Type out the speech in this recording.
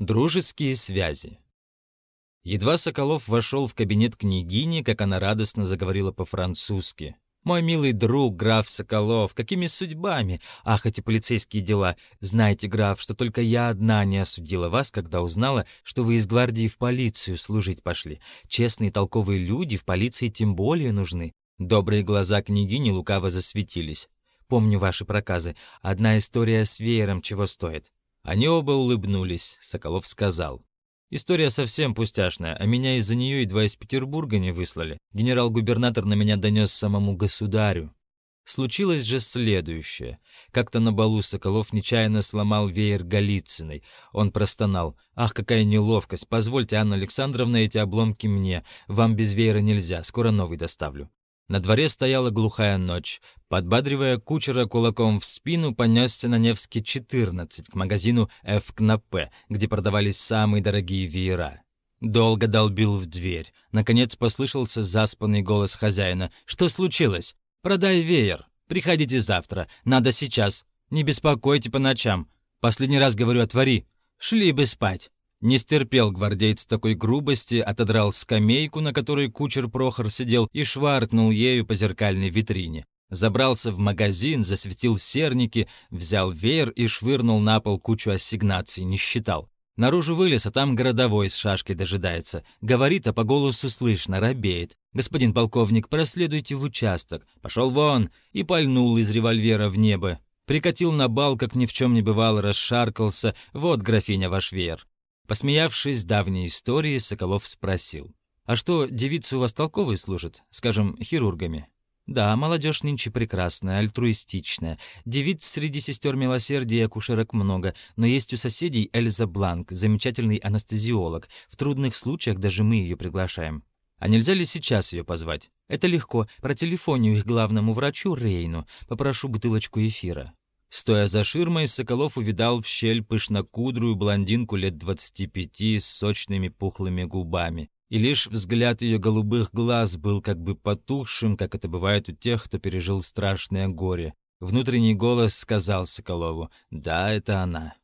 Дружеские связи. Едва Соколов вошел в кабинет княгини, как она радостно заговорила по-французски. «Мой милый друг, граф Соколов, какими судьбами? Ах, эти полицейские дела! Знаете, граф, что только я одна не осудила вас, когда узнала, что вы из гвардии в полицию служить пошли. Честные толковые люди в полиции тем более нужны». Добрые глаза княгини лукаво засветились. «Помню ваши проказы. Одна история с веером чего стоит. Они оба улыбнулись. Соколов сказал. «История совсем пустяшная, а меня из-за нее едва из Петербурга не выслали. Генерал-губернатор на меня донес самому государю». Случилось же следующее. Как-то на балу Соколов нечаянно сломал веер Голицыной. Он простонал. «Ах, какая неловкость! Позвольте, Анна Александровна, эти обломки мне. Вам без веера нельзя, скоро новый доставлю». На дворе стояла глухая ночь. Подбадривая кучера кулаком в спину, понесся на Невский 14 к магазину «Ф на П», где продавались самые дорогие веера. Долго долбил в дверь. Наконец послышался заспанный голос хозяина. «Что случилось? Продай веер. Приходите завтра. Надо сейчас. Не беспокойте по ночам. Последний раз говорю, отвори. Шли бы спать». Не стерпел гвардейц такой грубости, отодрал скамейку, на которой кучер Прохор сидел, и шваркнул ею по зеркальной витрине. Забрался в магазин, засветил серники, взял веер и швырнул на пол кучу ассигнаций, не считал. Наружу вылез, а там городовой с шашкой дожидается. Говорит, а по голосу слышно, робеет. «Господин полковник, проследуйте в участок». Пошел вон и пальнул из револьвера в небо. Прикатил на бал, как ни в чем не бывало, расшаркался. «Вот, графиня, ваш веер». Посмеявшись давней истории, Соколов спросил. «А что, девицы у вас толковые служат? Скажем, хирургами?» «Да, молодежь нынче прекрасная, альтруистичная. Девиц среди сестер милосердия и акушерок много, но есть у соседей Эльза Бланк, замечательный анестезиолог. В трудных случаях даже мы ее приглашаем. А нельзя ли сейчас ее позвать? Это легко. Про телефонию их главному врачу Рейну. Попрошу бутылочку эфира. Стоя за ширмой, Соколов увидал в щель пышнокудрую блондинку лет двадцати пяти с сочными пухлыми губами. И лишь взгляд ее голубых глаз был как бы потухшим, как это бывает у тех, кто пережил страшное горе. Внутренний голос сказал Соколову «Да, это она».